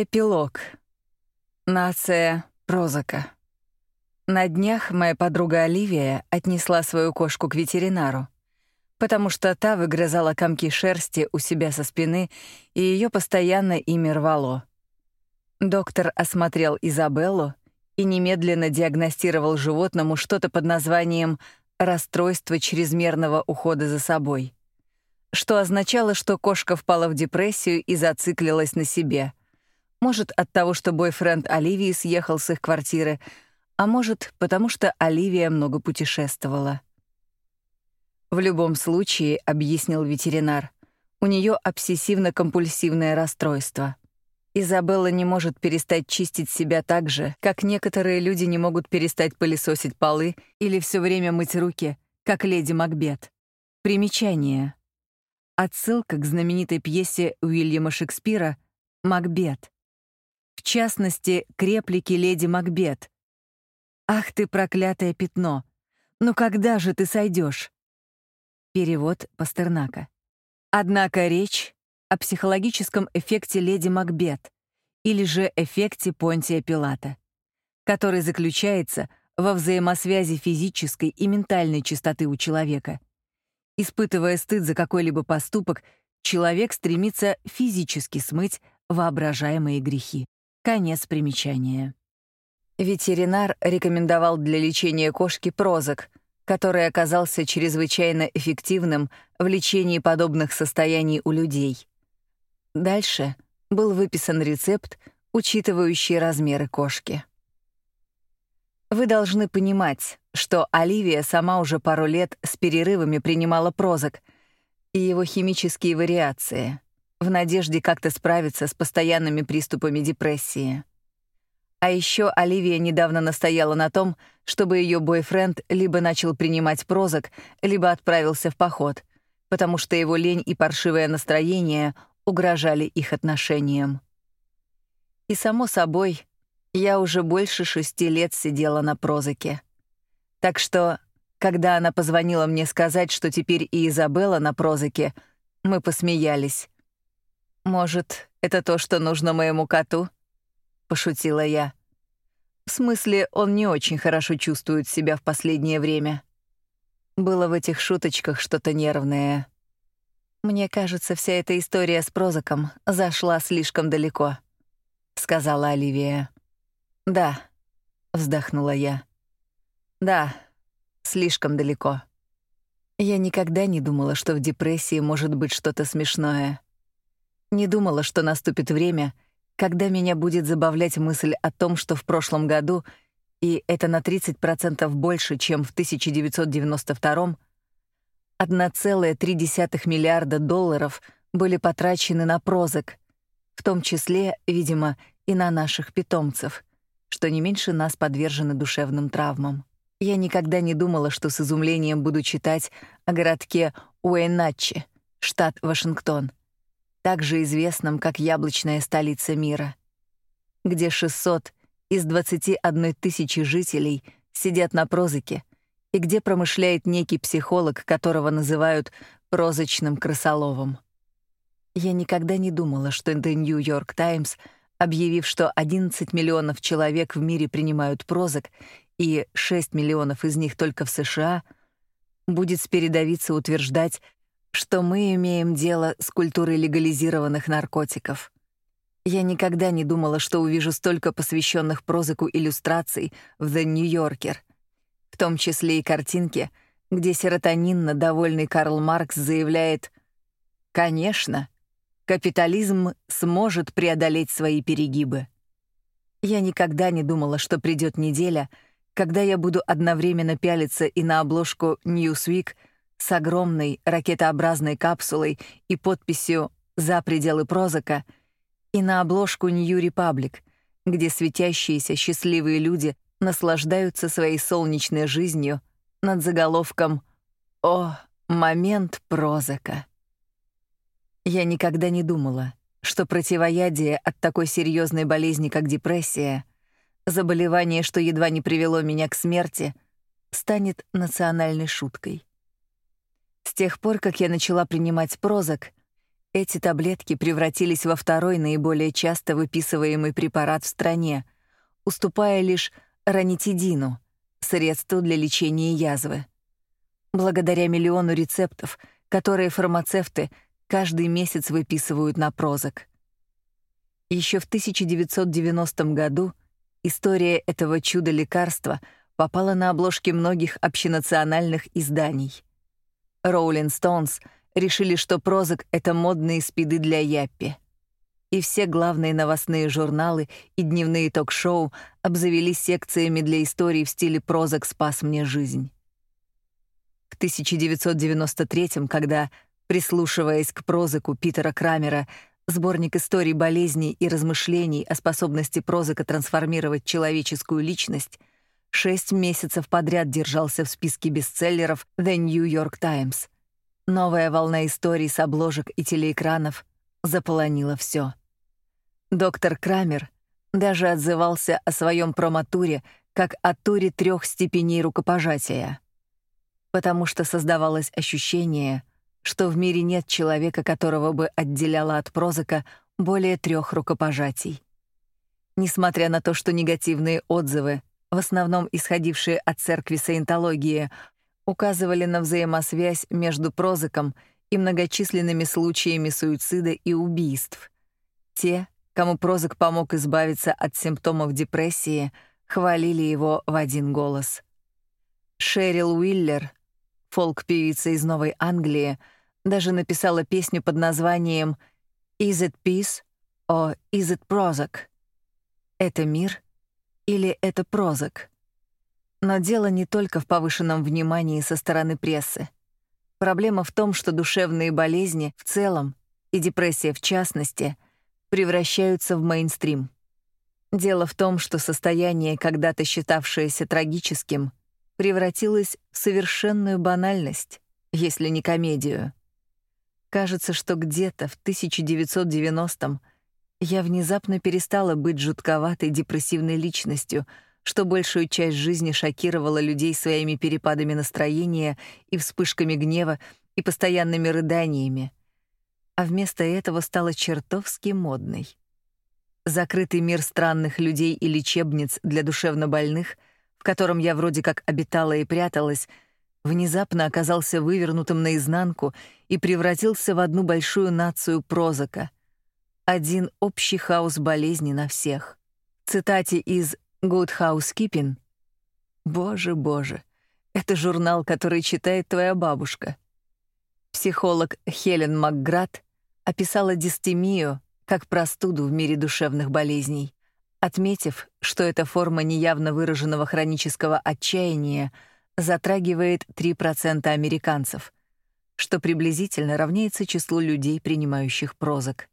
Эпилог. Нация Прозака. На днях моя подруга Оливия отнесла свою кошку к ветеринару, потому что та выгрызала комки шерсти у себя со спины, и ее постоянно ими рвало. Доктор осмотрел Изабеллу и немедленно диагностировал животному что-то под названием «расстройство чрезмерного ухода за собой», что означало, что кошка впала в депрессию и зациклилась на себе — может, от того, что бойфренд Оливии съехал с их квартиры, а может, потому что Оливия много путешествовала. В любом случае, объяснил ветеринар, у нее обсессивно-компульсивное расстройство. Изабелла не может перестать чистить себя так же, как некоторые люди не могут перестать пылесосить полы или все время мыть руки, как леди Макбет. Примечание. Отсылка к знаменитой пьесе Уильяма Шекспира «Макбет», в частности, к реплике леди Макбет. «Ах ты, проклятое пятно! Ну когда же ты сойдешь? Перевод Пастернака. Однако речь о психологическом эффекте леди Макбет или же эффекте Понтия Пилата, который заключается во взаимосвязи физической и ментальной чистоты у человека. Испытывая стыд за какой-либо поступок, человек стремится физически смыть воображаемые грехи. Конец примечания. Ветеринар рекомендовал для лечения кошки прозок, который оказался чрезвычайно эффективным в лечении подобных состояний у людей. Дальше был выписан рецепт, учитывающий размеры кошки. Вы должны понимать, что Оливия сама уже пару лет с перерывами принимала прозок и его химические вариации — в надежде как-то справиться с постоянными приступами депрессии. А еще Оливия недавно настояла на том, чтобы ее бойфренд либо начал принимать прозок, либо отправился в поход, потому что его лень и паршивое настроение угрожали их отношениям. И само собой, я уже больше шести лет сидела на прозоке. Так что, когда она позвонила мне сказать, что теперь и Изабелла на прозоке, мы посмеялись. «Может, это то, что нужно моему коту?» — пошутила я. В смысле, он не очень хорошо чувствует себя в последнее время. Было в этих шуточках что-то нервное. «Мне кажется, вся эта история с Прозаком зашла слишком далеко», — сказала Оливия. «Да», — вздохнула я. «Да, слишком далеко». Я никогда не думала, что в депрессии может быть что-то смешное. Не думала, что наступит время, когда меня будет забавлять мысль о том, что в прошлом году, и это на 30% больше, чем в 1992 1,3 миллиарда долларов были потрачены на прозок, в том числе, видимо, и на наших питомцев, что не меньше нас подвержены душевным травмам. Я никогда не думала, что с изумлением буду читать о городке Уэйначи, штат Вашингтон, также известном как яблочная столица мира, где 600 из 21 тысячи жителей сидят на прозыке и где промышляет некий психолог, которого называют прозочным крысоловом. Я никогда не думала, что The New York Times, объявив, что 11 миллионов человек в мире принимают прозок и 6 миллионов из них только в США, будет спередовиться утверждать, что мы имеем дело с культурой легализированных наркотиков. Я никогда не думала, что увижу столько посвященных прозыку иллюстраций в The New Yorker, в том числе и картинки, где серотонинно довольный Карл Маркс заявляет «Конечно, капитализм сможет преодолеть свои перегибы». Я никогда не думала, что придет неделя, когда я буду одновременно пялиться и на обложку Newsweek — с огромной ракетообразной капсулой и подписью «За пределы Прозака» и на обложку New Republic, где светящиеся счастливые люди наслаждаются своей солнечной жизнью над заголовком «О, момент Прозака». Я никогда не думала, что противоядие от такой серьезной болезни, как депрессия, заболевание, что едва не привело меня к смерти, станет национальной шуткой. С тех пор, как я начала принимать прозок, Эти таблетки превратились во второй наиболее часто выписываемый препарат в стране, уступая лишь ранитидину, средству для лечения язвы. Благодаря миллиону рецептов, которые фармацевты каждый месяц выписывают на прозок. Еще в 1990 году история этого чуда-лекарства попала на обложки многих общенациональных изданий. Rolling Stones решили, что прозок — это модные спиды для яппи. И все главные новостные журналы и дневные ток-шоу обзавелись секциями для историй в стиле «Прозок спас мне жизнь». В 1993 когда, прислушиваясь к прозыку Питера Крамера, сборник историй болезней и размышлений о способности прозыка трансформировать человеческую личность, шесть месяцев подряд держался в списке бестселлеров The New York Times — Новая волна историй с обложек и телеэкранов заполонила все. Доктор Крамер даже отзывался о своем проматуре как о туре трех степеней рукопожатия, потому что создавалось ощущение, что в мире нет человека, которого бы отделяло от прозака более трех рукопожатий. Несмотря на то, что негативные отзывы, в основном исходившие от церкви саентологии, указывали на взаимосвязь между прозаком и многочисленными случаями суицида и убийств. Те, кому прозак помог избавиться от симптомов депрессии, хвалили его в один голос. Шерил Уиллер, фолк-певица из Новой Англии, даже написала песню под названием «Is it peace or is it Prozac?» «Это мир или это прозак?» Но дело не только в повышенном внимании со стороны прессы. Проблема в том, что душевные болезни в целом и депрессия в частности превращаются в мейнстрим. Дело в том, что состояние, когда-то считавшееся трагическим, превратилось в совершенную банальность, если не комедию. Кажется, что где-то в 1990-м я внезапно перестала быть жутковатой депрессивной личностью — что большую часть жизни шокировала людей своими перепадами настроения и вспышками гнева и постоянными рыданиями, а вместо этого стала чертовски модной. Закрытый мир странных людей и лечебниц для душевнобольных, в котором я вроде как обитала и пряталась, внезапно оказался вывернутым наизнанку и превратился в одну большую нацию прозака. Один общий хаос болезни на всех. цитате из Good Housekeeping. Боже, боже. Это журнал, который читает твоя бабушка. Психолог Хелен Макград описала дистемию как простуду в мире душевных болезней, отметив, что эта форма неявно выраженного хронического отчаяния затрагивает 3% американцев, что приблизительно равняется числу людей, принимающих прозак.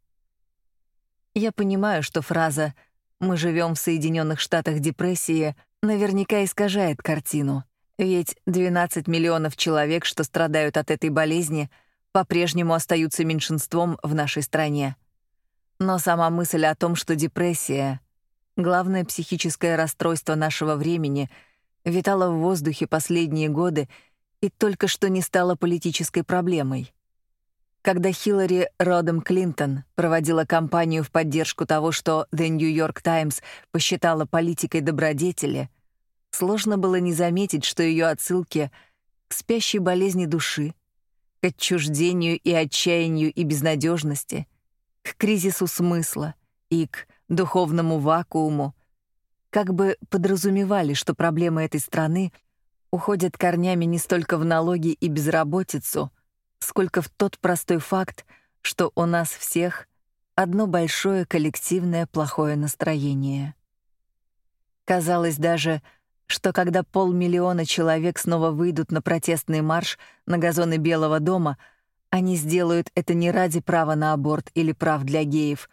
Я понимаю, что фраза мы живем в Соединенных Штатах депрессии, наверняка искажает картину. Ведь 12 миллионов человек, что страдают от этой болезни, по-прежнему остаются меньшинством в нашей стране. Но сама мысль о том, что депрессия — главное психическое расстройство нашего времени, витала в воздухе последние годы и только что не стала политической проблемой. Когда Хиллари Родом Клинтон проводила кампанию в поддержку того, что The New York Times посчитала политикой добродетели, сложно было не заметить, что ее отсылки к спящей болезни души, к отчуждению и отчаянию и безнадежности, к кризису смысла и к духовному вакууму как бы подразумевали, что проблемы этой страны уходят корнями не столько в налоги и безработицу — сколько в тот простой факт, что у нас всех одно большое коллективное плохое настроение. Казалось даже, что когда полмиллиона человек снова выйдут на протестный марш на газоны Белого дома, они сделают это не ради права на аборт или прав для геев,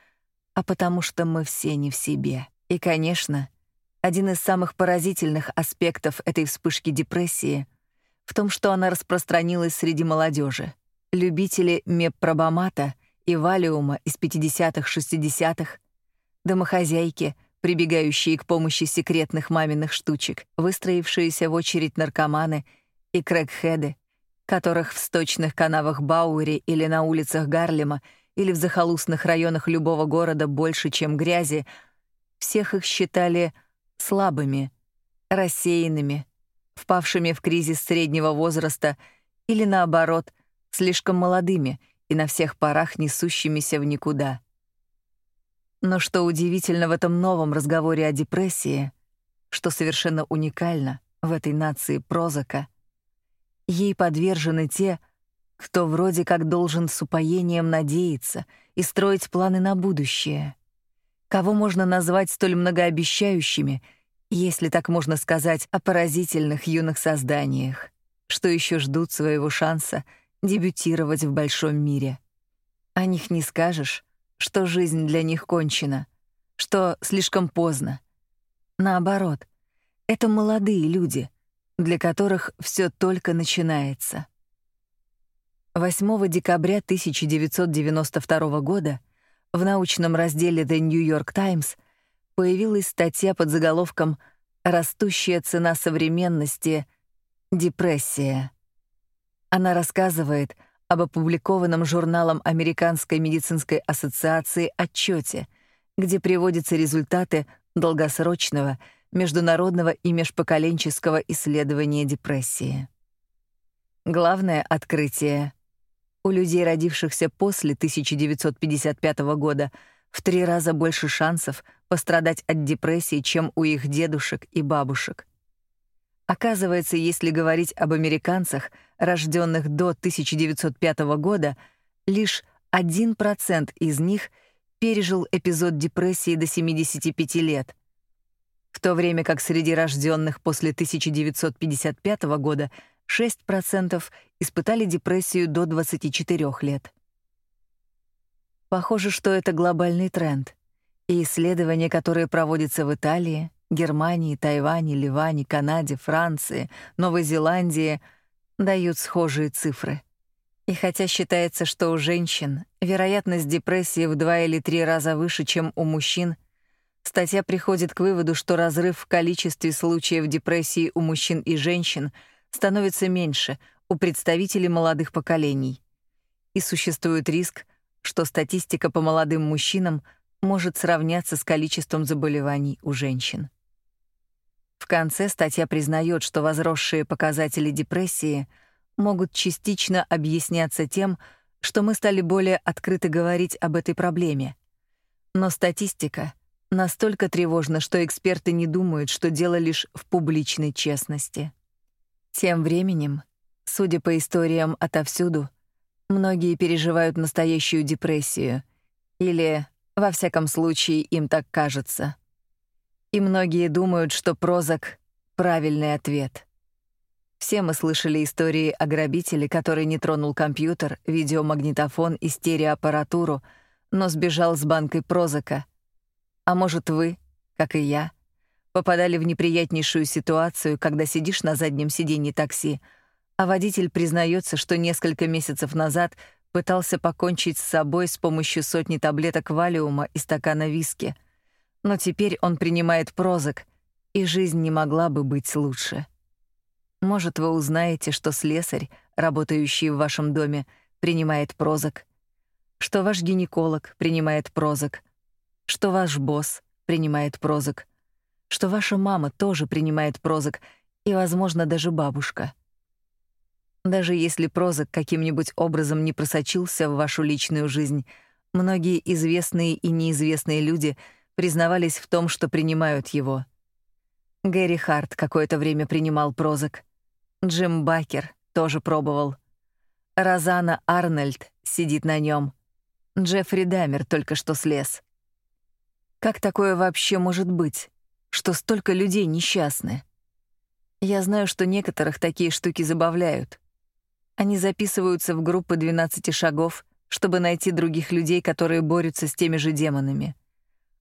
а потому что мы все не в себе. И, конечно, один из самых поразительных аспектов этой вспышки депрессии в том, что она распространилась среди молодежи. Любители меппробамата и валиума из 50-х-60-х, домохозяйки, прибегающие к помощи секретных маминых штучек, выстроившиеся в очередь наркоманы и крэкхеды, которых в сточных канавах Бауэри или на улицах Гарлема или в захолустных районах любого города больше, чем грязи, всех их считали слабыми, рассеянными, впавшими в кризис среднего возраста или наоборот, слишком молодыми и на всех парах несущимися в никуда. Но что удивительно в этом новом разговоре о депрессии, что совершенно уникально в этой нации прозака, ей подвержены те, кто вроде как должен с упоением надеяться и строить планы на будущее. Кого можно назвать столь многообещающими, если так можно сказать о поразительных юных созданиях, что еще ждут своего шанса дебютировать в большом мире. О них не скажешь, что жизнь для них кончена, что слишком поздно. Наоборот, это молодые люди, для которых все только начинается. 8 декабря 1992 года в научном разделе The New York Times появилась статья под заголовком «Растущая цена современности. Депрессия». Она рассказывает об опубликованном журналом Американской медицинской ассоциации отчете, где приводятся результаты долгосрочного международного и межпоколенческого исследования депрессии. Главное открытие у людей, родившихся после 1955 года, в три раза больше шансов пострадать от депрессии, чем у их дедушек и бабушек. Оказывается, если говорить об американцах, рожденных до 1905 года, лишь 1% из них пережил эпизод депрессии до 75 лет, в то время как среди рожденных после 1955 года 6% испытали депрессию до 24 лет. Похоже, что это глобальный тренд, и исследования, которые проводятся в Италии, Германии, Тайване, Ливане, Канаде, Франции, Новой Зеландии дают схожие цифры. И хотя считается, что у женщин вероятность депрессии в два или три раза выше, чем у мужчин, статья приходит к выводу, что разрыв в количестве случаев депрессии у мужчин и женщин становится меньше у представителей молодых поколений. И существует риск, что статистика по молодым мужчинам может сравняться с количеством заболеваний у женщин. В конце статья признает, что возросшие показатели депрессии могут частично объясняться тем, что мы стали более открыто говорить об этой проблеме. Но статистика настолько тревожна, что эксперты не думают, что дело лишь в публичной честности. Тем временем, судя по историям отовсюду, многие переживают настоящую депрессию или, во всяком случае, им так кажется. И многие думают, что Прозак — правильный ответ. Все мы слышали истории о грабителе, который не тронул компьютер, видеомагнитофон и стереоаппаратуру, но сбежал с банкой Прозака. А может, вы, как и я, попадали в неприятнейшую ситуацию, когда сидишь на заднем сиденье такси, а водитель признается, что несколько месяцев назад пытался покончить с собой с помощью сотни таблеток валиума и стакана виски — но теперь он принимает прозок, и жизнь не могла бы быть лучше. Может, вы узнаете, что слесарь, работающий в вашем доме, принимает прозок, что ваш гинеколог принимает прозок, что ваш босс принимает прозок, что ваша мама тоже принимает прозок и, возможно, даже бабушка. Даже если прозок каким-нибудь образом не просочился в вашу личную жизнь, многие известные и неизвестные люди — признавались в том, что принимают его. Гэри Харт какое-то время принимал прозок. Джим Бакер тоже пробовал. Розана Арнольд сидит на нем. Джеффри Дамер только что слез. Как такое вообще может быть, что столько людей несчастны? Я знаю, что некоторых такие штуки забавляют. Они записываются в группы 12 шагов, чтобы найти других людей, которые борются с теми же демонами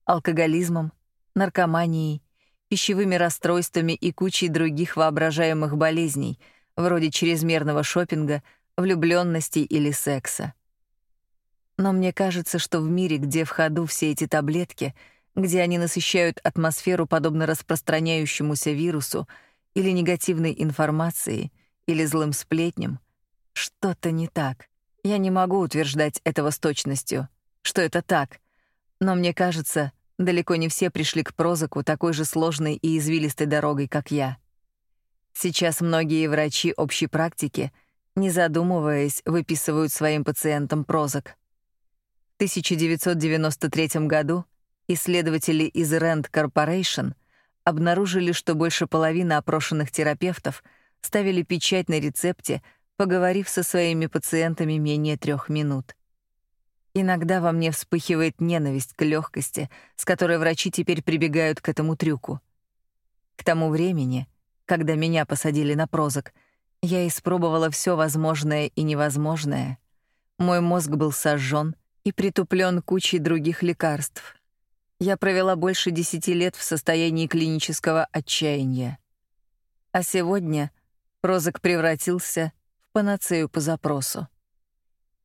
алкоголизмом, наркоманией, пищевыми расстройствами и кучей других воображаемых болезней, вроде чрезмерного шопинга, влюблённости или секса. Но мне кажется, что в мире, где в ходу все эти таблетки, где они насыщают атмосферу подобно распространяющемуся вирусу или негативной информации, или злым сплетням, что-то не так. Я не могу утверждать этого с точностью, что это так, но мне кажется, далеко не все пришли к прозаку такой же сложной и извилистой дорогой, как я. Сейчас многие врачи общей практики, не задумываясь, выписывают своим пациентам прозак. В 1993 году исследователи из Rand Corporation обнаружили, что больше половины опрошенных терапевтов ставили печать на рецепте, поговорив со своими пациентами менее трех минут. Иногда во мне вспыхивает ненависть к легкости, с которой врачи теперь прибегают к этому трюку. К тому времени, когда меня посадили на прозок, я испробовала все возможное и невозможное. Мой мозг был сожжен и притуплен кучей других лекарств. Я провела больше десяти лет в состоянии клинического отчаяния. А сегодня прозок превратился панацею по запросу.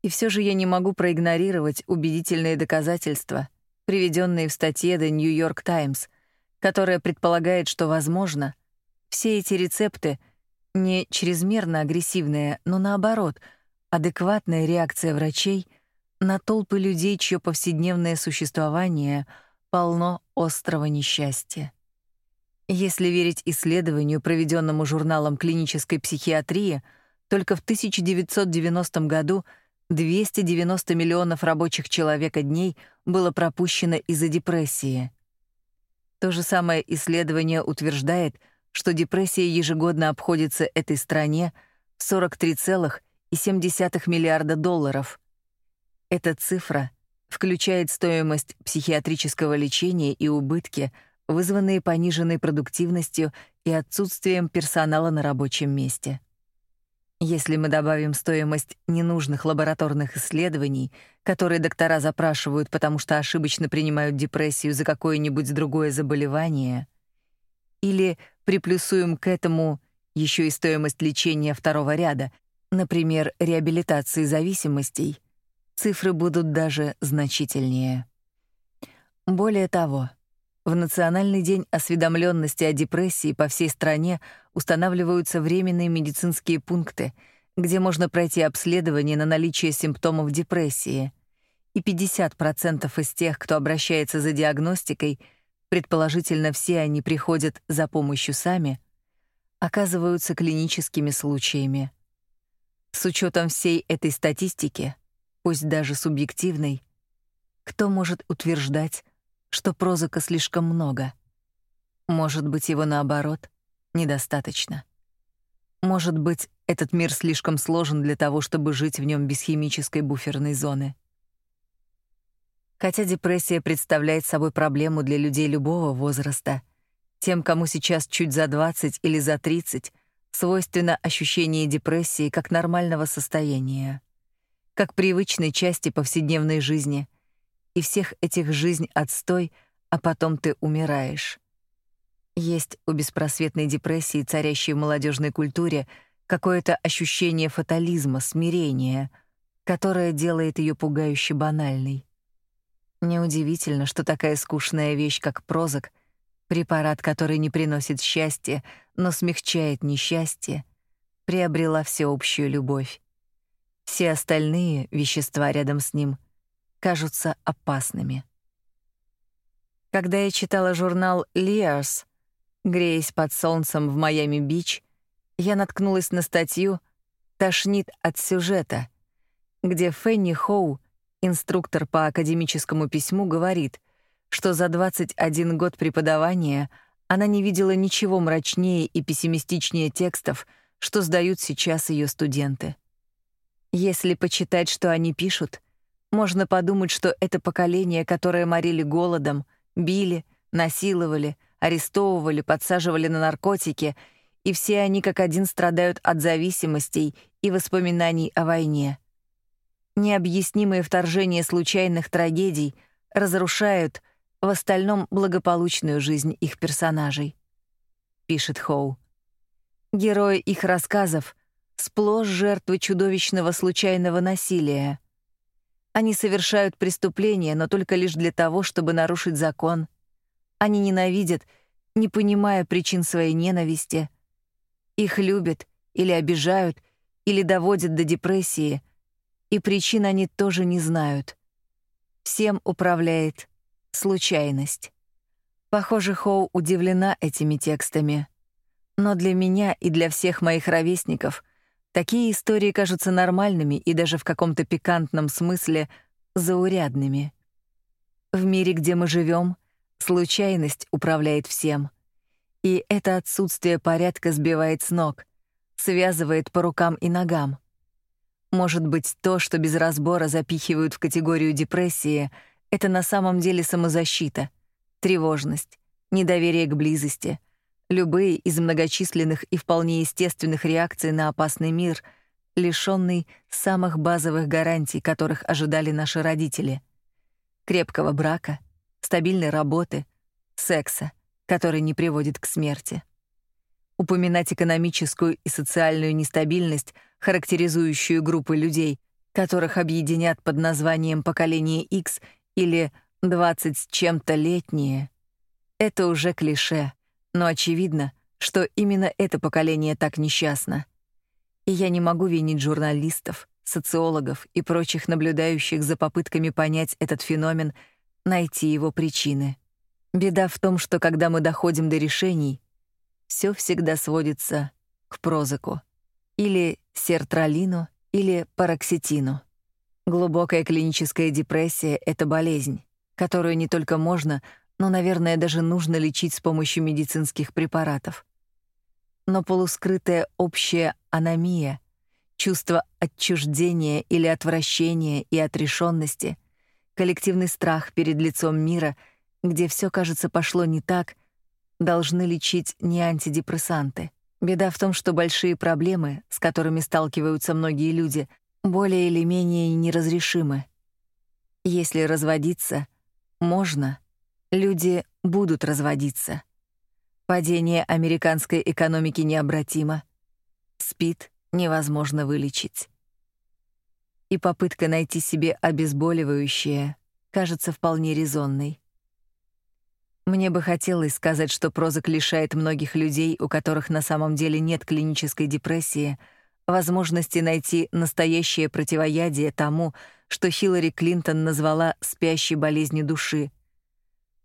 И все же я не могу проигнорировать убедительные доказательства, приведенные в статье The New York Times, которая предполагает, что, возможно, все эти рецепты не чрезмерно агрессивная, но наоборот, адекватная реакция врачей на толпы людей, чье повседневное существование полно острого несчастья. Если верить исследованию, проведенному журналом клинической психиатрии, только в 1990 году 290 миллионов рабочих человека дней было пропущено из-за депрессии. То же самое исследование утверждает, что депрессия ежегодно обходится этой стране в 43,7 миллиарда долларов. Эта цифра включает стоимость психиатрического лечения и убытки, вызванные пониженной продуктивностью и отсутствием персонала на рабочем месте. Если мы добавим стоимость ненужных лабораторных исследований, которые доктора запрашивают, потому что ошибочно принимают депрессию за какое-нибудь другое заболевание, или приплюсуем к этому еще и стоимость лечения второго ряда, например, реабилитации зависимостей, цифры будут даже значительнее. Более того, в Национальный день осведомленности о депрессии по всей стране устанавливаются временные медицинские пункты, где можно пройти обследование на наличие симптомов депрессии. И 50% из тех, кто обращается за диагностикой, предположительно все они приходят за помощью сами, оказываются клиническими случаями. С учетом всей этой статистики, пусть даже субъективной, кто может утверждать, что прозака слишком много. Может быть, его наоборот недостаточно. Может быть, этот мир слишком сложен для того, чтобы жить в нем без химической буферной зоны. Хотя депрессия представляет собой проблему для людей любого возраста, тем, кому сейчас чуть за 20 или за 30, свойственно ощущение депрессии как нормального состояния, как привычной части повседневной жизни — и всех этих жизнь отстой, а потом ты умираешь. Есть у беспросветной депрессии, царящей в молодежной культуре, какое-то ощущение фатализма, смирения, которое делает ее пугающе банальной. Неудивительно, что такая скучная вещь, как прозак, препарат, который не приносит счастья, но смягчает несчастье, приобрела всеобщую любовь. Все остальные вещества рядом с ним кажутся опасными. Когда я читала журнал Lears, греясь под солнцем в Майами-Бич, я наткнулась на статью «Тошнит от сюжета», где Фенни Хоу, инструктор по академическому письму, говорит, что за 21 год преподавания она не видела ничего мрачнее и пессимистичнее текстов, что сдают сейчас ее студенты. Если почитать, что они пишут, можно подумать, что это поколение, которое морили голодом, били, насиловали, арестовывали, подсаживали на наркотики, и все они как один страдают от зависимостей и воспоминаний о войне. Необъяснимые вторжения случайных трагедий разрушают в остальном благополучную жизнь их персонажей, пишет Хоу. Герои их рассказов сплошь жертвы чудовищного случайного насилия. Они совершают преступления, но только лишь для того, чтобы нарушить закон. Они ненавидят, не понимая причин своей ненависти. Их любят или обижают, или доводят до депрессии, и причин они тоже не знают. Всем управляет случайность. Похоже, Хоу удивлена этими текстами. Но для меня и для всех моих ровесников такие истории кажутся нормальными и даже в каком-то пикантном смысле заурядными. В мире, где мы живем, случайность управляет всем. И это отсутствие порядка сбивает с ног, связывает по рукам и ногам. Может быть, то, что без разбора запихивают в категорию депрессии, это на самом деле самозащита, тревожность, недоверие к близости, любые из многочисленных и вполне естественных реакций на опасный мир, лишённый самых базовых гарантий, которых ожидали наши родители: крепкого брака, стабильной работы, секса, который не приводит к смерти. Упоминать экономическую и социальную нестабильность, характеризующую группы людей, которых объединят под названием поколение X или 20 с чем-то летние, это уже клише, но очевидно, что именно это поколение так несчастно. И я не могу винить журналистов, социологов и прочих наблюдающих за попытками понять этот феномен, найти его причины. Беда в том, что когда мы доходим до решений, все всегда сводится к прозаку или сертралину или пароксетину. Глубокая клиническая депрессия это болезнь, которую не только можно, но, наверное, даже нужно лечить с помощью медицинских препаратов. Но полускрытая общая аномия, чувство отчуждения или отвращения и отрешенности, коллективный страх перед лицом мира, где все, кажется, пошло не так, должны лечить не антидепрессанты. Беда в том, что большие проблемы, с которыми сталкиваются многие люди, более или менее неразрешимы. Если разводиться можно, люди будут разводиться. Падение американской экономики необратимо. СПИД невозможно вылечить. И попытка найти себе обезболивающее кажется вполне резонной. Мне бы хотелось сказать, что прозак лишает многих людей, у которых на самом деле нет клинической депрессии, возможности найти настоящее противоядие тому, что Хиллари Клинтон назвала спящей болезнью души.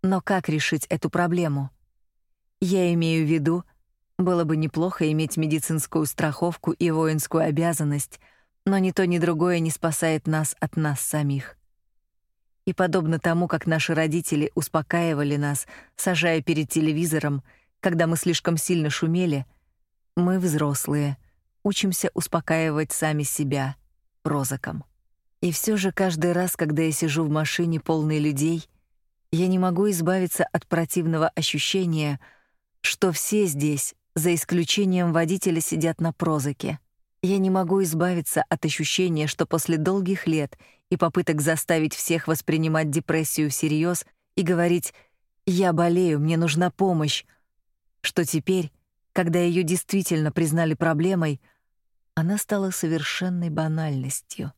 Но как решить эту проблему? Я имею в виду, было бы неплохо иметь медицинскую страховку и воинскую обязанность, но ни то, ни другое не спасает нас от нас самих. И подобно тому, как наши родители успокаивали нас, сажая перед телевизором, когда мы слишком сильно шумели, мы, взрослые, учимся успокаивать сами себя прозаком. И все же каждый раз, когда я сижу в машине полной людей, я не могу избавиться от противного ощущения, что все здесь, за исключением водителя, сидят на прозаке. Я не могу избавиться от ощущения, что после долгих лет и попыток заставить всех воспринимать депрессию всерьез и говорить «я болею, мне нужна помощь», что теперь, когда ее действительно признали проблемой, она стала совершенной банальностью.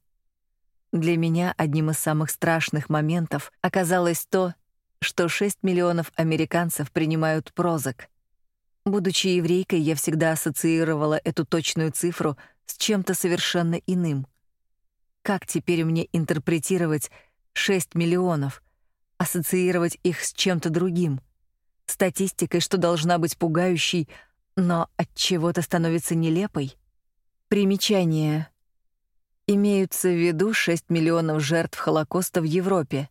Для меня одним из самых страшных моментов оказалось то, что 6 миллионов американцев принимают Прозак. Будучи еврейкой, я всегда ассоциировала эту точную цифру с чем-то совершенно иным. Как теперь мне интерпретировать 6 миллионов, ассоциировать их с чем-то другим? Статистикой, что должна быть пугающей, но от чего-то становится нелепой? Примечание. Имеются в виду 6 миллионов жертв Холокоста в Европе.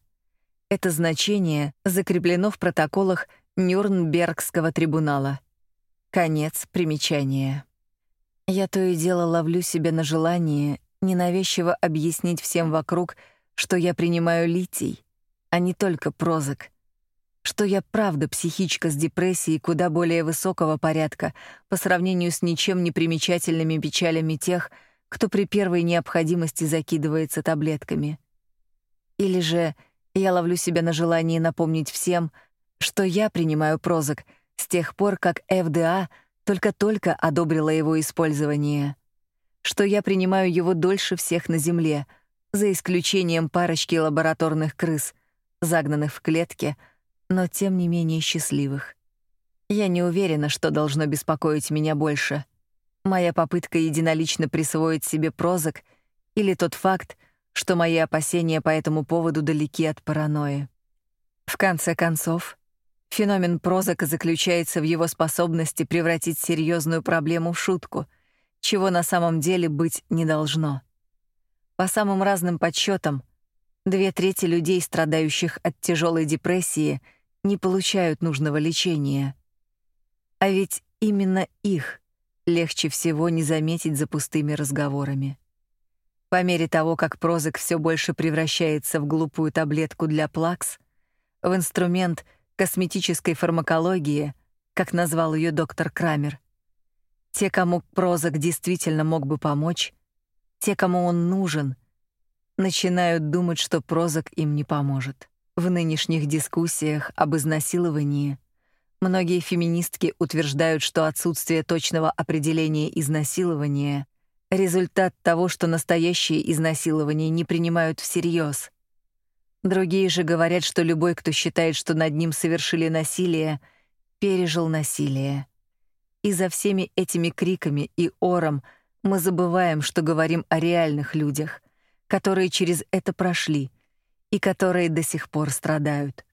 Это значение закреплено в протоколах Нюрнбергского трибунала. Конец примечания. Я то и дело ловлю себя на желание ненавязчиво объяснить всем вокруг, что я принимаю литий, а не только прозак, что я правда психичка с депрессией куда более высокого порядка по сравнению с ничем не примечательными печалями тех, кто при первой необходимости закидывается таблетками. Или же я ловлю себя на желании напомнить всем, что я принимаю прозак с тех пор, как ФДА только-только одобрила его использование что я принимаю его дольше всех на Земле, за исключением парочки лабораторных крыс, загнанных в клетки, но тем не менее счастливых. Я не уверена, что должно беспокоить меня больше. Моя попытка единолично присвоить себе прозак или тот факт, что мои опасения по этому поводу далеки от паранойи. В конце концов, феномен Прозака заключается в его способности превратить серьезную проблему в шутку, чего на самом деле быть не должно. По самым разным подсчетам, две трети людей, страдающих от тяжелой депрессии, не получают нужного лечения. А ведь именно их легче всего не заметить за пустыми разговорами. По мере того, как Прозак все больше превращается в глупую таблетку для плакс, в инструмент косметической фармакологии, как назвал ее доктор Крамер, те, кому Прозак действительно мог бы помочь, те, кому он нужен, начинают думать, что Прозак им не поможет. В нынешних дискуссиях об изнасиловании многие феминистки утверждают, что отсутствие точного определения изнасилования результат того, что настоящие изнасилования не принимают всерьез. Другие же говорят, что любой, кто считает, что над ним совершили насилие, пережил насилие. И за всеми этими криками и ором мы забываем, что говорим о реальных людях, которые через это прошли и которые до сих пор страдают.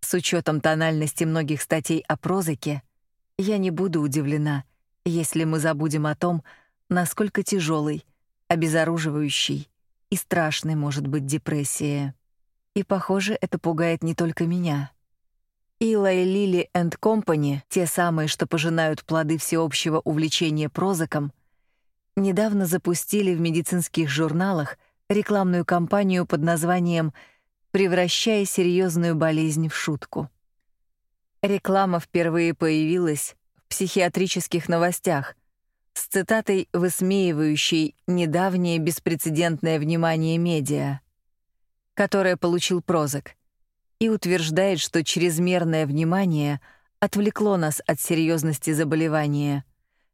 С учетом тональности многих статей о прозаке, я не буду удивлена, если мы забудем о том, насколько тяжелой, обезоруживающей и страшной может быть депрессия. И, похоже, это пугает не только меня. Илай Лили энд Компани, те самые, что пожинают плоды всеобщего увлечения прозаком, недавно запустили в медицинских журналах рекламную кампанию под названием «Превращая серьезную болезнь в шутку». Реклама впервые появилась в психиатрических новостях, с цитатой, высмеивающей недавнее беспрецедентное внимание медиа, которое получил Прозак, и утверждает, что чрезмерное внимание отвлекло нас от серьезности заболевания,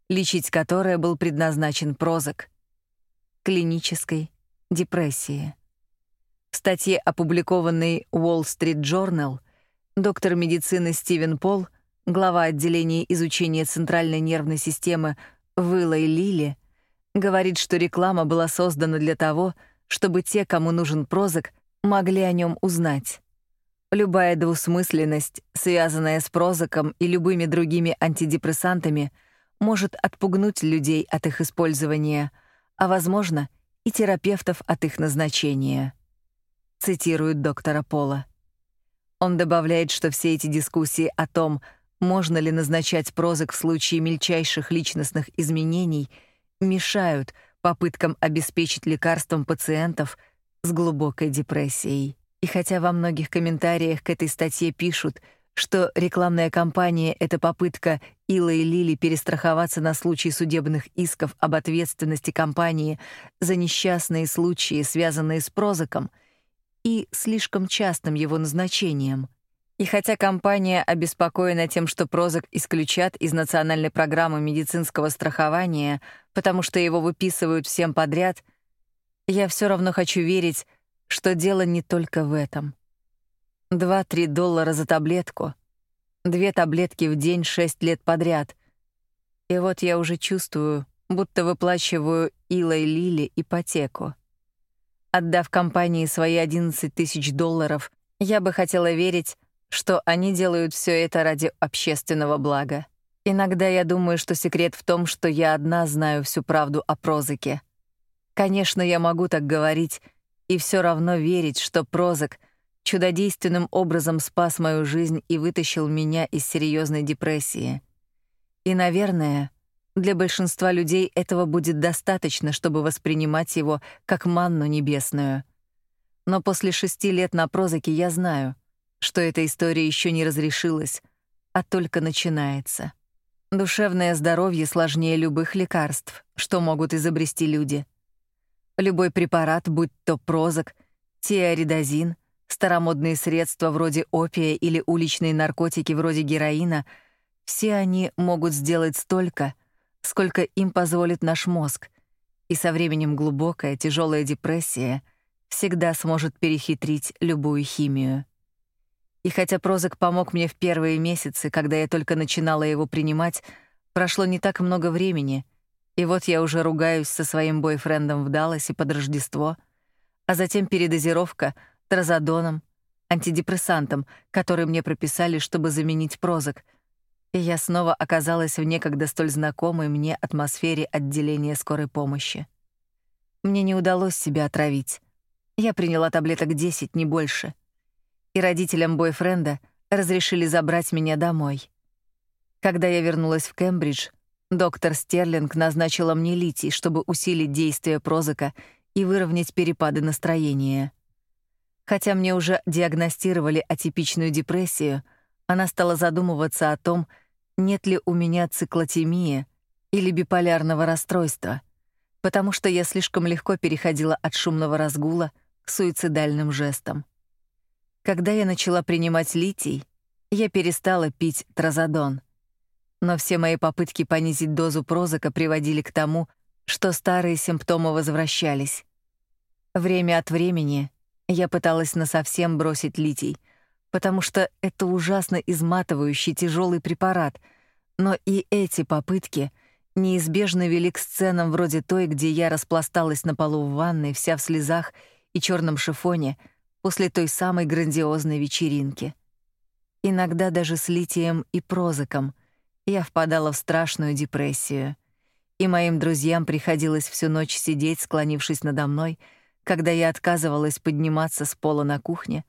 лечить которое был предназначен Прозак — клинической депрессии. В статье, опубликованной Wall Street Journal, доктор медицины Стивен Пол, глава отделения изучения центральной нервной системы Вылой Лили говорит, что реклама была создана для того, чтобы те, кому нужен прозак, могли о нем узнать. Любая двусмысленность, связанная с прозаком и любыми другими антидепрессантами, может отпугнуть людей от их использования, а возможно, и терапевтов от их назначения. Цитирует доктора Пола. Он добавляет, что все эти дискуссии о том, можно ли назначать прозак в случае мельчайших личностных изменений, мешают попыткам обеспечить лекарством пациентов с глубокой депрессией. И хотя во многих комментариях к этой статье пишут, что рекламная кампания — это попытка Ила и Лили перестраховаться на случай судебных исков об ответственности компании за несчастные случаи, связанные с прозаком, и слишком частым его назначением, и хотя компания обеспокоена тем, что Прозак исключат из национальной программы медицинского страхования, потому что его выписывают всем подряд, я все равно хочу верить, что дело не только в этом. 2-3 доллара за таблетку, две таблетки в день 6 лет подряд. И вот я уже чувствую, будто выплачиваю Илой Лили ипотеку. Отдав компании свои 11 тысяч долларов, я бы хотела верить, что они делают все это ради общественного блага. Иногда я думаю, что секрет в том, что я одна знаю всю правду о прозаке. Конечно, я могу так говорить и все равно верить, что прозак чудодейственным образом спас мою жизнь и вытащил меня из серьезной депрессии. И, наверное, для большинства людей этого будет достаточно, чтобы воспринимать его как манну небесную. Но после шести лет на прозаке я знаю — что эта история еще не разрешилась, а только начинается. Душевное здоровье сложнее любых лекарств, что могут изобрести люди. Любой препарат, будь то прозак, тиаридозин, старомодные средства вроде опия или уличные наркотики вроде героина, все они могут сделать столько, сколько им позволит наш мозг, и со временем глубокая, тяжелая депрессия всегда сможет перехитрить любую химию. И хотя Прозак помог мне в первые месяцы, когда я только начинала его принимать, прошло не так много времени, И вот я уже ругаюсь со своим бойфрендом в Далласе под Рождество, а затем передозировка тразодоном, антидепрессантом, который мне прописали, чтобы заменить прозок. И я снова оказалась в некогда столь знакомой мне атмосфере отделения скорой помощи. Мне не удалось себя отравить. Я приняла таблеток 10, не больше. И родителям бойфренда разрешили забрать меня домой. Когда я вернулась в Кембридж, доктор Стерлинг назначила мне литий, чтобы усилить действие прозака и выровнять перепады настроения. Хотя мне уже диагностировали атипичную депрессию, она стала задумываться о том, нет ли у меня циклотемии или биполярного расстройства, потому что я слишком легко переходила от шумного разгула к суицидальным жестам. Когда я начала принимать литий, я перестала пить тразодон. Но все мои попытки понизить дозу прозака приводили к тому, что старые симптомы возвращались. Время от времени я пыталась насовсем бросить литий, потому что это ужасно изматывающий тяжелый препарат, но и эти попытки неизбежно вели к сценам вроде той, где я распласталась на полу в ванной, вся в слезах и черном шифоне после той самой грандиозной вечеринки. Иногда даже с литием и прозаком я впадала в страшную депрессию, и моим друзьям приходилось всю ночь сидеть, склонившись надо мной, когда я отказывалась подниматься с пола на кухне,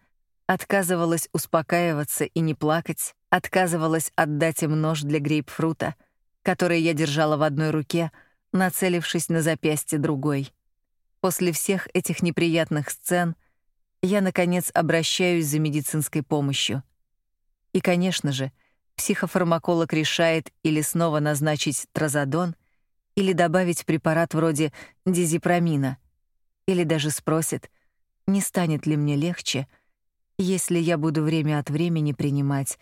отказывалась успокаиваться и не плакать, отказывалась отдать им нож для грейпфрута, который я держала в одной руке, нацелившись на запястье другой. После всех этих неприятных сцен я наконец обращаюсь за медицинской помощью. И, конечно же, психофармаколог решает или снова назначить тразодон, или добавить препарат вроде дизипромина — или даже спросит, не станет ли мне легче, если я буду время от времени принимать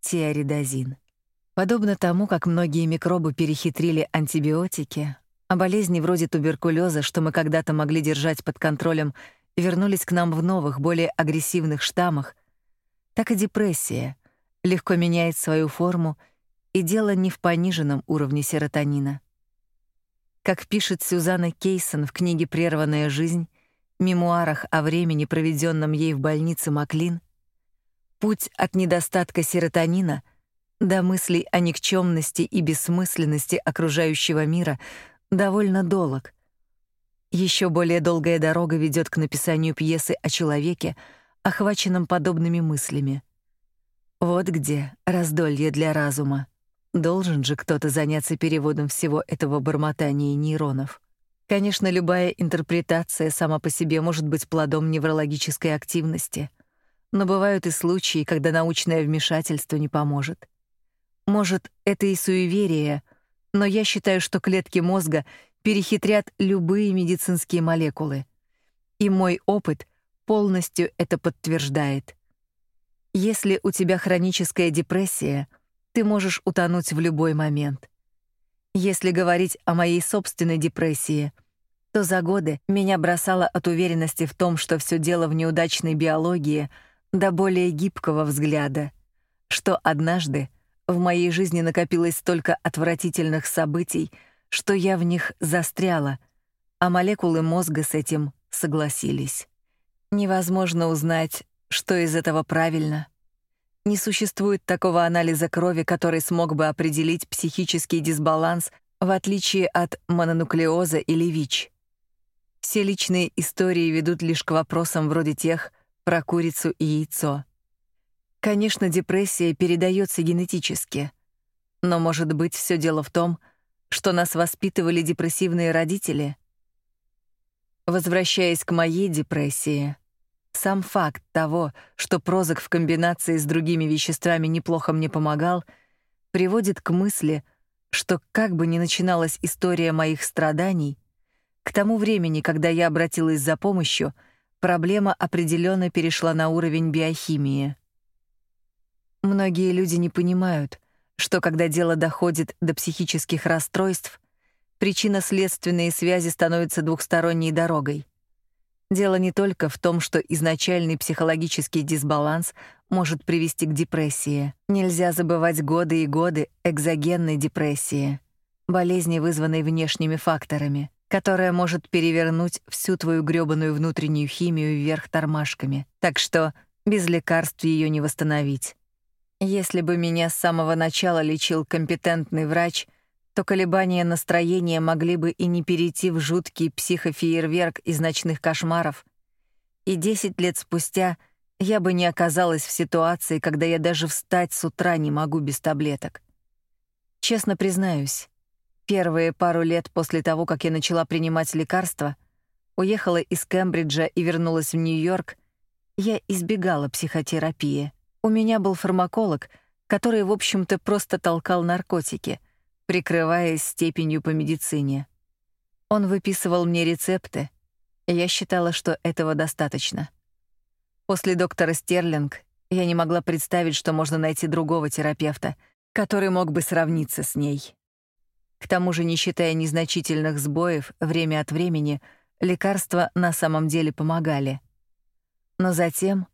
тиаридозин. Подобно тому, как многие микробы перехитрили антибиотики, а болезни вроде туберкулеза, что мы когда-то могли держать под контролем, вернулись к нам в новых, более агрессивных штаммах, так и депрессия легко меняет свою форму, и дело не в пониженном уровне серотонина. Как пишет Сюзанна Кейсон в книге «Прерванная жизнь», мемуарах о времени, проведенном ей в больнице Маклин, путь от недостатка серотонина до мыслей о никчемности и бессмысленности окружающего мира довольно долг. Еще более долгая дорога ведет к написанию пьесы о человеке, охваченном подобными мыслями. Вот где раздолье для разума. Должен же кто-то заняться переводом всего этого бормотания нейронов. Конечно, любая интерпретация сама по себе может быть плодом неврологической активности, но бывают и случаи, когда научное вмешательство не поможет. Может, это и суеверие, но я считаю, что клетки мозга перехитрят любые медицинские молекулы. И мой опыт полностью это подтверждает. Если у тебя хроническая депрессия — ты можешь утонуть в любой момент. Если говорить о моей собственной депрессии, то за годы меня бросало от уверенности в том, что все дело в неудачной биологии, до более гибкого взгляда, что однажды в моей жизни накопилось столько отвратительных событий, что я в них застряла, а молекулы мозга с этим согласились. Невозможно узнать, что из этого правильно, не существует такого анализа крови, который смог бы определить психический дисбаланс в отличие от мононуклеоза или ВИЧ. Все личные истории ведут лишь к вопросам вроде тех про курицу и яйцо. Конечно, депрессия передается генетически, но может быть все дело в том, что нас воспитывали депрессивные родители. Возвращаясь к моей депрессии, сам факт того, что прозак в комбинации с другими веществами неплохо мне помогал, приводит к мысли, что как бы ни начиналась история моих страданий, к тому времени, когда я обратилась за помощью, проблема определенно перешла на уровень биохимии. Многие люди не понимают, что когда дело доходит до психических расстройств, причинно-следственные связи становятся двухсторонней дорогой. Дело не только в том, что изначальный психологический дисбаланс может привести к депрессии. Нельзя забывать годы и годы экзогенной депрессии. болезни, вызванной внешними факторами, которая может перевернуть всю твою грёбаную внутреннюю химию вверх тормашками. Так что без лекарств ее не восстановить. Если бы меня с самого начала лечил компетентный врач, то колебания настроения могли бы и не перейти в жуткий психофеерверк из ночных кошмаров. И 10 лет спустя я бы не оказалась в ситуации, когда я даже встать с утра не могу без таблеток. Честно признаюсь, первые пару лет после того, как я начала принимать лекарства, уехала из Кембриджа и вернулась в Нью-Йорк, я избегала психотерапии. У меня был фармаколог, который, в общем-то, просто толкал наркотики, прикрываясь степенью по медицине. Он выписывал мне рецепты, и я считала, что этого достаточно. После доктора Стерлинг я не могла представить, что можно найти другого терапевта, который мог бы сравниться с ней. К тому же, не считая незначительных сбоев, время от времени лекарства на самом деле помогали. Но затем,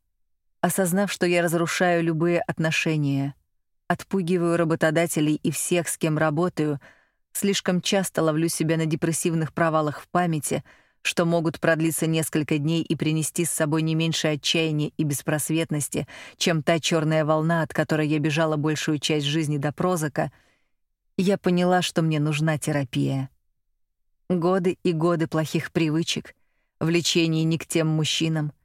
осознав, что я разрушаю любые отношения, отпугиваю работодателей и всех, с кем работаю, слишком часто ловлю себя на депрессивных провалах в памяти, что могут продлиться несколько дней и принести с собой не меньше отчаяния и беспросветности, чем та черная волна, от которой я бежала большую часть жизни до прозака, я поняла, что мне нужна терапия. Годы и годы плохих привычек, влечение не к тем мужчинам —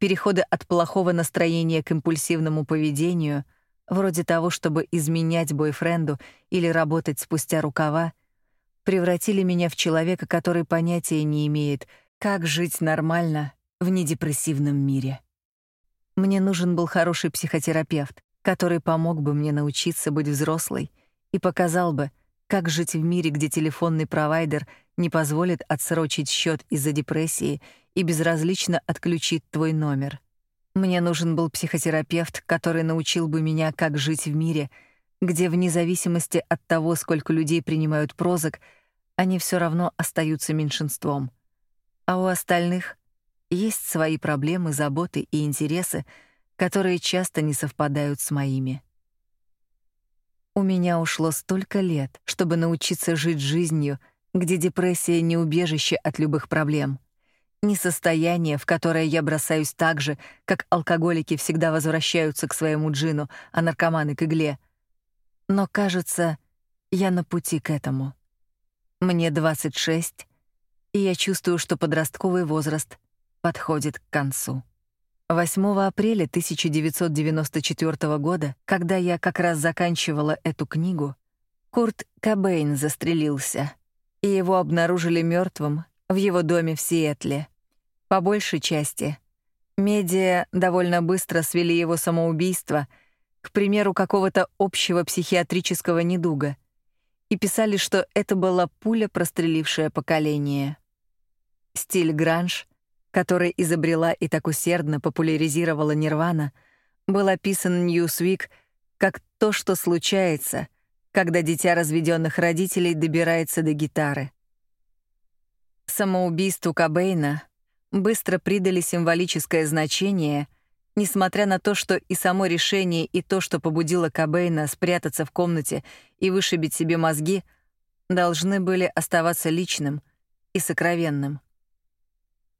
переходы от плохого настроения к импульсивному поведению, вроде того, чтобы изменять бойфренду или работать спустя рукава, превратили меня в человека, который понятия не имеет, как жить нормально в недепрессивном мире. Мне нужен был хороший психотерапевт, который помог бы мне научиться быть взрослой и показал бы, как жить в мире, где телефонный провайдер не позволит отсрочить счет из-за депрессии и безразлично отключит твой номер. Мне нужен был психотерапевт, который научил бы меня, как жить в мире, где вне зависимости от того, сколько людей принимают прозок, они все равно остаются меньшинством. А у остальных есть свои проблемы, заботы и интересы, которые часто не совпадают с моими. У меня ушло столько лет, чтобы научиться жить жизнью, где депрессия не убежище от любых проблем, не состояние, в которое я бросаюсь так же, как алкоголики всегда возвращаются к своему джину, а наркоманы к игле. Но, кажется, я на пути к этому. Мне 26, и я чувствую, что подростковый возраст подходит к концу. 8 апреля 1994 года, когда я как раз заканчивала эту книгу, Курт Кобейн застрелился, и его обнаружили мертвым в его доме в Сиэтле. По большей части медиа довольно быстро свели его самоубийство к примеру какого-то общего психиатрического недуга и писали, что это была пуля, прострелившая поколение. Стиль гранж который изобрела и так усердно популяризировала Нирвана, был описан Newsweek как то, что случается, когда дитя разведенных родителей добирается до гитары. Самоубийству Кобейна быстро придали символическое значение, несмотря на то, что и само решение, и то, что побудило Кобейна спрятаться в комнате и вышибить себе мозги, должны были оставаться личным и сокровенным.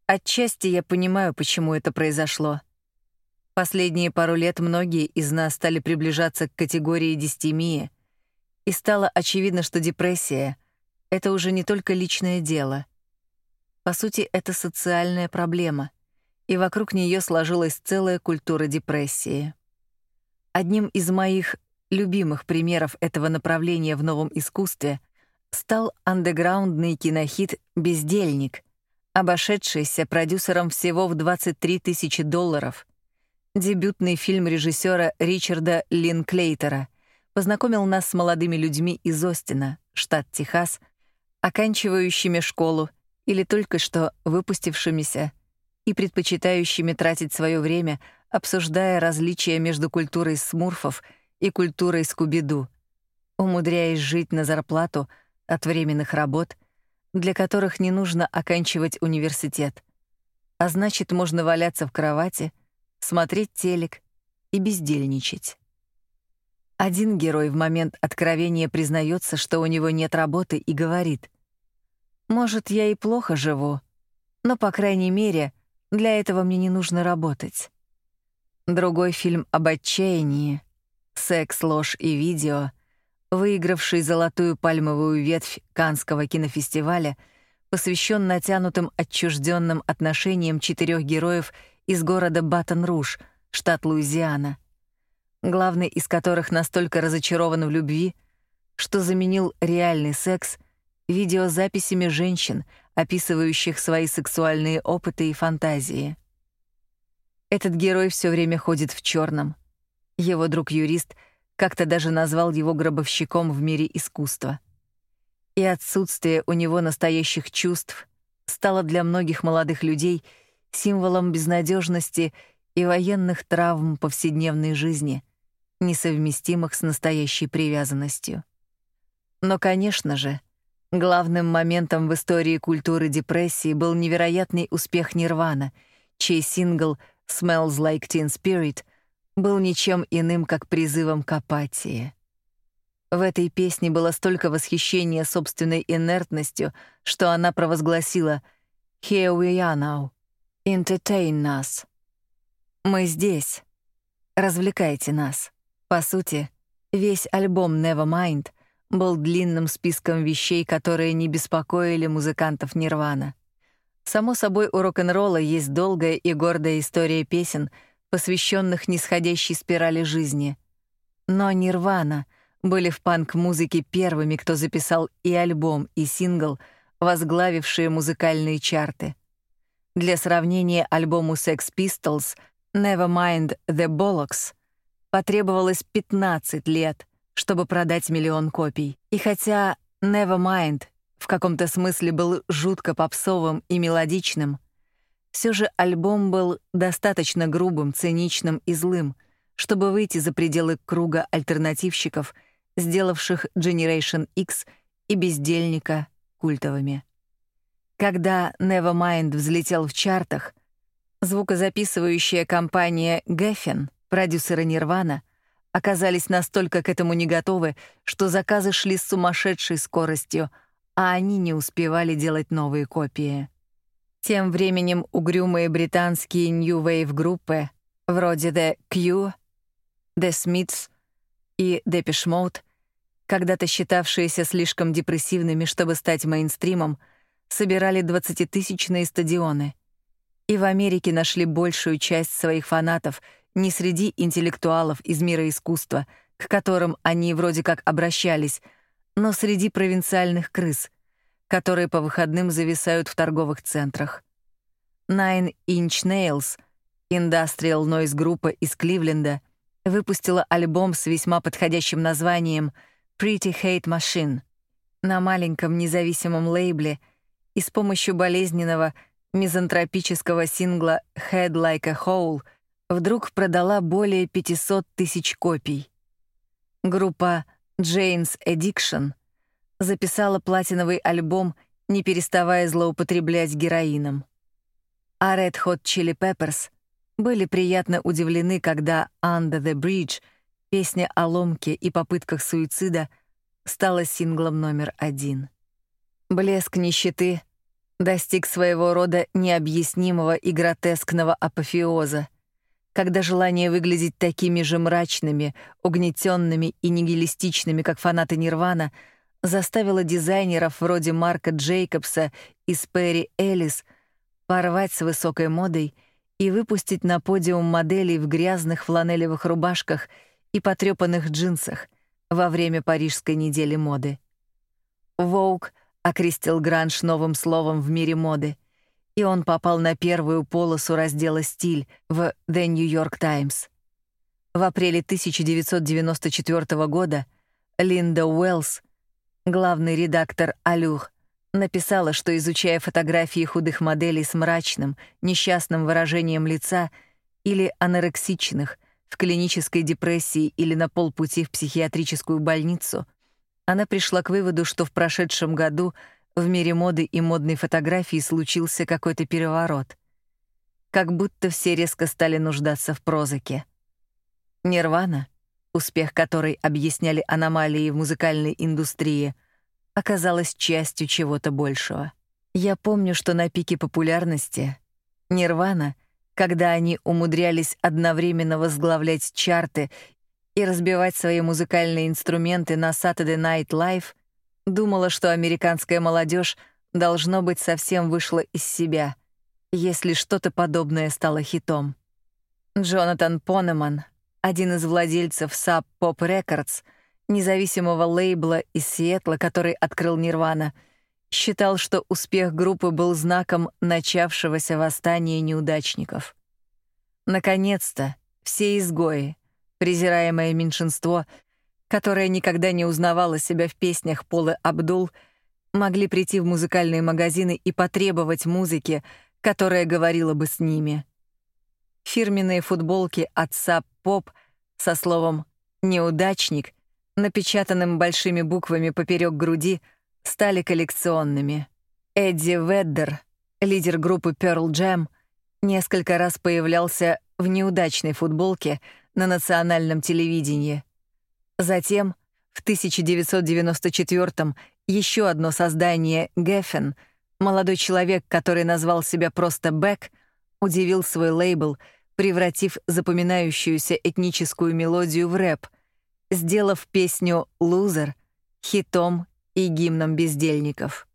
Отчасти я понимаю, почему это произошло. Последние пару лет многие из нас стали приближаться к категории дистемии, и стало очевидно, что депрессия — это уже не только личное дело. По сути, это социальная проблема, и вокруг нее сложилась целая культура депрессии. Одним из моих любимых примеров этого направления в новом искусстве стал андеграундный кинохит «Бездельник», обошедшийся продюсером всего в 23 тысячи долларов. Дебютный фильм режиссера Ричарда Линклейтера познакомил нас с молодыми людьми из Остина, штат Техас, оканчивающими школу или только что выпустившимися и предпочитающими тратить свое время, обсуждая различия между культурой смурфов и культурой скубиду, умудряясь жить на зарплату от временных работ — для которых не нужно оканчивать университет. А значит, можно валяться в кровати, смотреть телек и бездельничать. Один герой в момент откровения признается, что у него нет работы и говорит: "Может, я и плохо живу, но по крайней мере, для этого мне не нужно работать". Другой фильм об отчаянии «Секс, ложь и видео», выигравший золотую пальмовую ветвь Каннского кинофестиваля, посвящен натянутым отчужденным отношениям четырех героев из города Батон-Руж, штат Луизиана — главный из которых настолько разочарован в любви, что заменил реальный секс видеозаписями женщин, описывающих свои сексуальные опыты и фантазии. Этот герой все время ходит в черном. Его друг-юрист как-то даже назвал его гробовщиком в мире искусства. И отсутствие у него настоящих чувств стало для многих молодых людей символом безнадежности и военных травм повседневной жизни — несовместимых с настоящей привязанностью. Но, конечно же, главным моментом в истории культуры депрессии был невероятный успех Нирвана, чей сингл «Smells Like Teen Spirit» был ничем иным, как призывом к апатии. В этой песне было столько восхищения собственной инертностью, что она провозгласила «Here we are now. Entertain us». «Мы здесь. Развлекайте нас». По сути, весь альбом Nevermind был длинным списком вещей, которые не беспокоили музыкантов Нирвана. Само собой, у рок-н-ролла есть долгая и гордая история песен, посвященных нисходящей спирали жизни. Но Нирвана были в панк-музыке первыми, кто записал и альбом, и сингл, возглавившие музыкальные чарты. Для сравнения альбому Sex Pistols Nevermind the Bollocks потребовалось 15 лет, чтобы продать миллион копий. И хотя Nevermind в каком-то смысле был жутко попсовым и мелодичным, все же альбом был достаточно грубым, циничным и злым, чтобы выйти за пределы круга альтернативщиков, сделавших Generation X и бездельника культовыми. Когда Nevermind взлетел в чартах, звукозаписывающая компания Geffen Продюсеры Нирвана оказались настолько к этому не готовы, что заказы шли с сумасшедшей скоростью, а они не успевали делать новые копии. Тем временем угрюмые британские New Wave группы, вроде The Q, The Smiths и Depeche Mode, когда-то считавшиеся слишком депрессивными, чтобы стать мейнстримом, собирали двадцатитысячные стадионы. И в Америке нашли большую часть своих фанатов — не среди интеллектуалов из мира искусства, к которым они вроде как обращались, но среди провинциальных крыс, которые по выходным зависают в торговых центрах. Nine Inch Nails, Industrial Noise группа из Кливленда, выпустила альбом с весьма подходящим названием Pretty Hate Machine на маленьком независимом лейбле и с помощью болезненного мизантропического сингла Head Like a Hole — вдруг продала более 500 тысяч копий. Группа Jane's Addiction записала платиновый альбом, не переставая злоупотреблять героином. А Red Hot Chili Peppers были приятно удивлены, когда Under the Bridge, песня о ломке и попытках суицида, стала синглом номер один. Блеск нищеты достиг своего рода необъяснимого и гротескного апофеоза — когда желание выглядеть такими же мрачными, угнетенными и нигилистичными, как фанаты Нирвана, заставило дизайнеров вроде Марка Джейкобса и Сперри Элис порвать с высокой модой и выпустить на подиум моделей в грязных фланелевых рубашках и потрёпанных джинсах во время Парижской недели моды. Vogue окрестил гранж новым словом в мире моды — и он попал на первую полосу раздела «Стиль» в The New York Times. В апреле 1994 года Линда Уэллс, главный редактор «Алюр», написала, что, изучая фотографии худых моделей с мрачным, несчастным выражением лица или анорексичных, в клинической депрессии или на полпути в психиатрическую больницу, она пришла к выводу, что в прошедшем году — в мире моды и модной фотографии случился какой-то переворот. Как будто все резко стали нуждаться в прозаке. Нирвана, успех которой объясняли аномалии в музыкальной индустрии, оказалась частью чего-то большего. Я помню, что на пике популярности Нирвана, когда они умудрялись одновременно возглавлять чарты и разбивать свои музыкальные инструменты на Saturday Night Live, думала, что американская молодежь должно быть совсем вышла из себя, если что-то подобное стало хитом. Джонатан Понеман, один из владельцев Sub Pop Records, независимого лейбла из Сиэтла, который открыл Нирвана, считал, что успех группы был знаком начавшегося восстания неудачников. Наконец-то все изгои, презираемое меньшинство, которое никогда не узнавало себя в песнях Полы Абдул, могли прийти в музыкальные магазины и потребовать музыки, которая говорила бы с ними. Фирменные футболки отца Поп со словом «неудачник», напечатанным большими буквами поперек груди, стали коллекционными. Эдди Веддер, лидер группы Pearl Jam, несколько раз появлялся в неудачной футболке на национальном телевидении. Затем, в 1994 еще одно создание Геффен, молодой человек, который назвал себя просто Бэк, удивил свой лейбл, превратив запоминающуюся этническую мелодию в рэп, сделав песню «Лузер» хитом и гимном бездельников.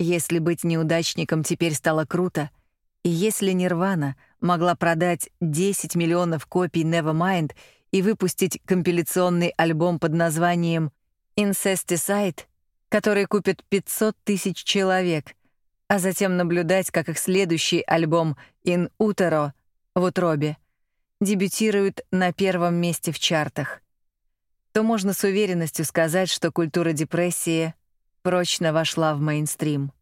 Если быть неудачником теперь стало круто, и если Нирвана могла продать 10 миллионов копий Nevermind и выпустить компиляционный альбом под названием Incesticide, который купит 500 тысяч человек, а затем наблюдать, как их следующий альбом In Utero в утробе дебютирует на первом месте в чартах, то можно с уверенностью сказать, что культура депрессии прочно вошла в мейнстрим.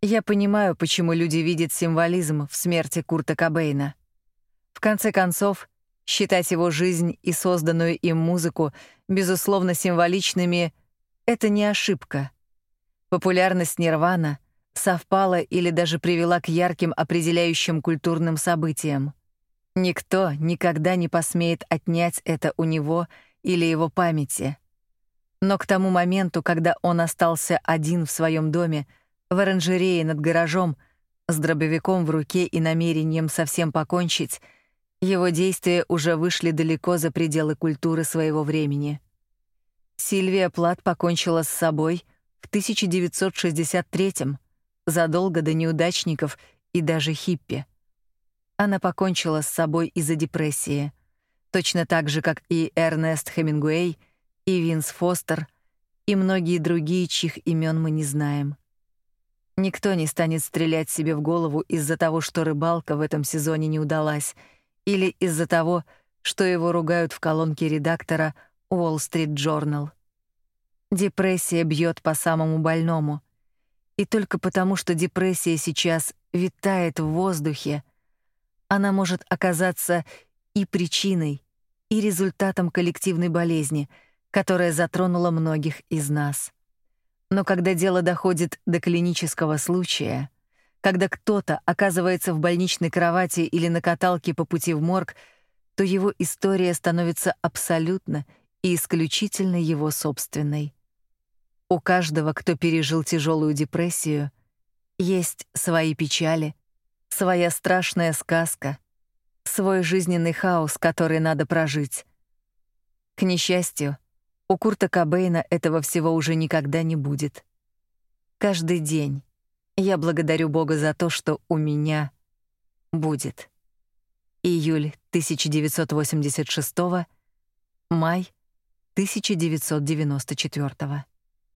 Я понимаю, почему люди видят символизм в смерти Курта Кобейна. В конце концов, считать его жизнь и созданную им музыку безусловно символичными это не ошибка. Популярность Нирвана совпала или даже привела к ярким определяющим культурным событиям. Никто никогда не посмеет отнять это у него или его памяти. Но к тому моменту, когда он остался один в своем доме, в оранжерее над гаражом, с дробовиком в руке и намерением совсем покончить, его действия уже вышли далеко за пределы культуры своего времени. Сильвия Плат покончила с собой в 1963-м, задолго до неудачников и даже хиппи. Она покончила с собой из-за депрессии, точно так же, как и Эрнест Хемингуэй, и Винс Фостер, и многие другие, чьих имен мы не знаем. Никто не станет стрелять себе в голову из-за того, что рыбалка в этом сезоне не удалась, или из-за того, что его ругают в колонке редактора Wall Street Journal. Депрессия бьет по самому больному — и только потому, что депрессия сейчас витает в воздухе, она может оказаться и причиной, и результатом коллективной болезни, которая затронула многих из нас. Но когда дело доходит до клинического случая, когда кто-то оказывается в больничной кровати или на каталке по пути в морг, то его история становится абсолютно и исключительно его собственной. У каждого, кто пережил тяжелую депрессию, есть свои печали, своя страшная сказка, свой жизненный хаос, который надо прожить. К несчастью, у Курта Кобейна этого всего уже никогда не будет. Каждый день я благодарю Бога за то, что у меня будет. Июль 1986, май 1994.